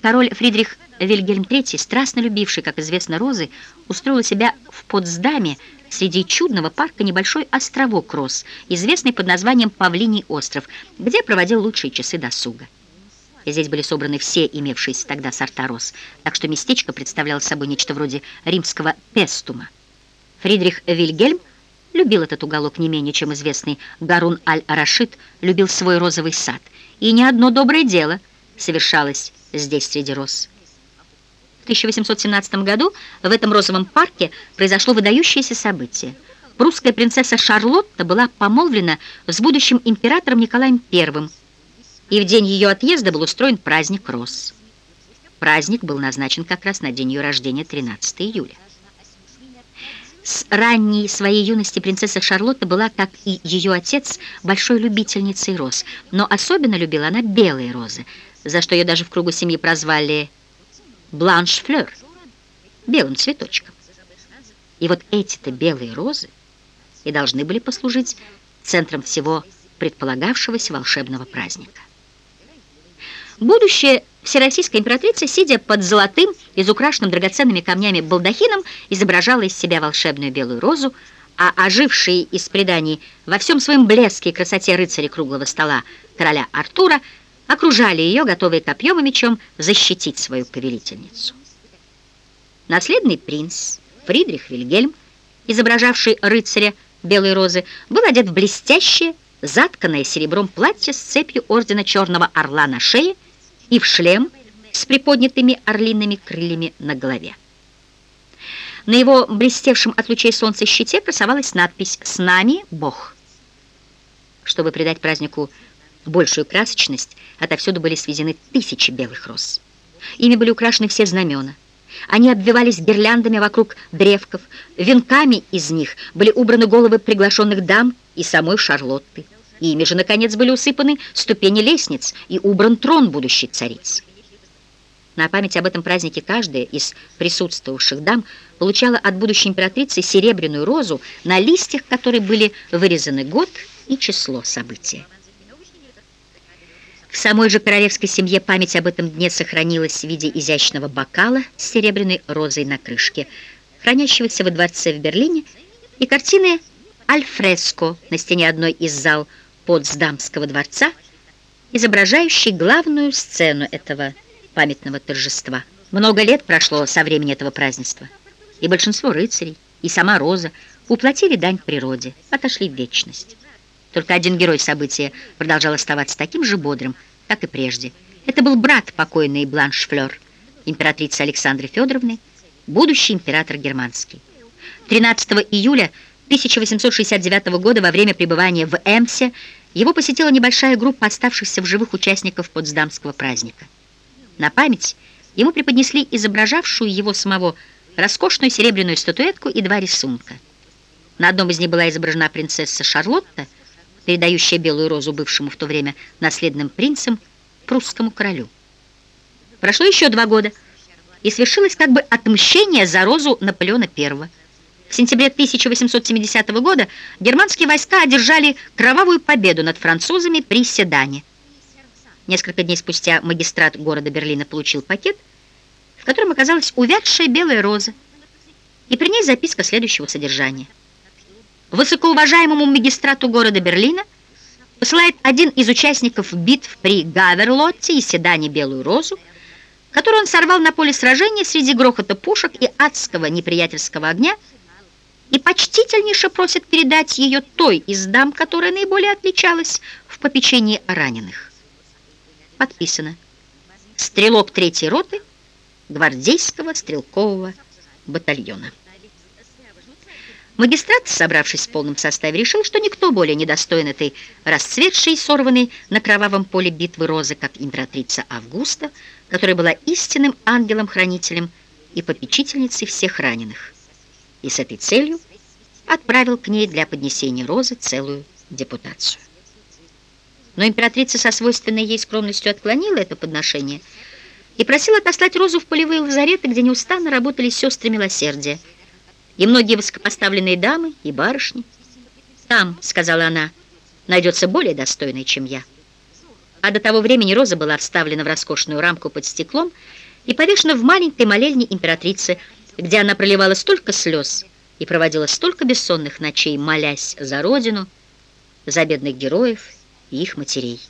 Король Фридрих Вильгельм III, страстно любивший, как известно, розы, устроил себя в Потсдаме среди чудного парка небольшой островок роз, известный под названием Павлиний остров, где проводил лучшие часы досуга. Здесь были собраны все имевшиеся тогда сорта роз, так что местечко представляло собой нечто вроде римского пестума. Фридрих Вильгельм любил этот уголок не менее, чем известный Гарун аль-Рашид любил свой розовый сад, и ни одно доброе дело совершалось здесь среди роз. В 1817 году в этом розовом парке произошло выдающееся событие. Прусская принцесса Шарлотта была помолвлена с будущим императором Николаем I, и в день ее отъезда был устроен праздник роз. Праздник был назначен как раз на день ее рождения, 13 июля. С ранней своей юности принцесса Шарлотта была, как и ее отец, большой любительницей роз, но особенно любила она белые розы, за что ее даже в кругу семьи прозвали Бланш Флёр, белым цветочком. И вот эти-то белые розы и должны были послужить центром всего предполагавшегося волшебного праздника. Будущая всероссийская императрица, сидя под золотым, изукрашенным драгоценными камнями балдахином, изображала из себя волшебную белую розу, а ожившие из преданий во всем своем блеске и красоте рыцари круглого стола короля Артура окружали ее, готовые копьем и мечом защитить свою повелительницу. Наследный принц Фридрих Вильгельм, изображавший рыцаря белой розы, был одет в блестящее, затканное серебром платье с цепью ордена Черного Орла на шее и в шлем с приподнятыми орлиными крыльями на голове. На его блестевшем от лучей солнца щите красовалась надпись «С нами Бог». Чтобы придать празднику большую красочность, отовсюду были свезены тысячи белых роз. Ими были украшены все знамена. Они обвивались гирляндами вокруг древков, венками из них были убраны головы приглашенных дам и самой Шарлотты. Ими же, наконец, были усыпаны ступени лестниц и убран трон будущей царицы. На память об этом празднике каждая из присутствовавших дам получала от будущей императрицы серебряную розу, на листьях которой были вырезаны год и число события. Самой же королевской семье память об этом дне сохранилась в виде изящного бокала с серебряной розой на крышке, хранящегося во дворце в Берлине, и картины альфреско на стене одной из зал Потсдамского дворца, изображающий главную сцену этого памятного торжества. Много лет прошло со времени этого празднества, и большинство рыцарей, и сама Роза уплатили дань природе, отошли в вечность. Только один герой события продолжал оставаться таким же бодрым, как и прежде. Это был брат покойной Бланш Флёр, императрицы Александры Федоровны, будущий император германский. 13 июля 1869 года во время пребывания в Эмсе его посетила небольшая группа оставшихся в живых участников Потсдамского праздника. На память ему преподнесли изображавшую его самого роскошную серебряную статуэтку и два рисунка. На одном из них была изображена принцесса Шарлотта, передающая белую розу бывшему в то время наследным принцем прусскому королю. Прошло еще два года, и свершилось как бы отмщение за розу Наполеона I. В сентябре 1870 года германские войска одержали кровавую победу над французами при Седане. Несколько дней спустя магистрат города Берлина получил пакет, в котором оказалась увядшая белая роза, и при ней записка следующего содержания. Высокоуважаемому магистрату города Берлина посылает один из участников битв при Гаверлотте и Седане белую розу, которую он сорвал на поле сражения среди грохота пушек и адского неприятельского огня, и почтительнейше просит передать ее той из дам, которая наиболее отличалась в попечении раненых. Подписано. Стрелок третьей роты гвардейского стрелкового батальона. Магистрат, собравшись в полном составе, решил, что никто более не достоин этой расцветшей и сорванной на кровавом поле битвы розы, как императрица Августа, которая была истинным ангелом-хранителем и попечительницей всех раненых и с этой целью отправил к ней для поднесения розы целую депутацию. Но императрица со свойственной ей скромностью отклонила это подношение и просила отослать розу в полевые лазареты, где неустанно работали сестры милосердия, и многие высокопоставленные дамы и барышни. «Там, — сказала она, — найдется более достойный, чем я». А до того времени роза была вставлена в роскошную рамку под стеклом и повешена в маленькой молельне императрицы, где она проливала столько слез и проводила столько бессонных ночей, молясь за родину, за бедных героев и их матерей.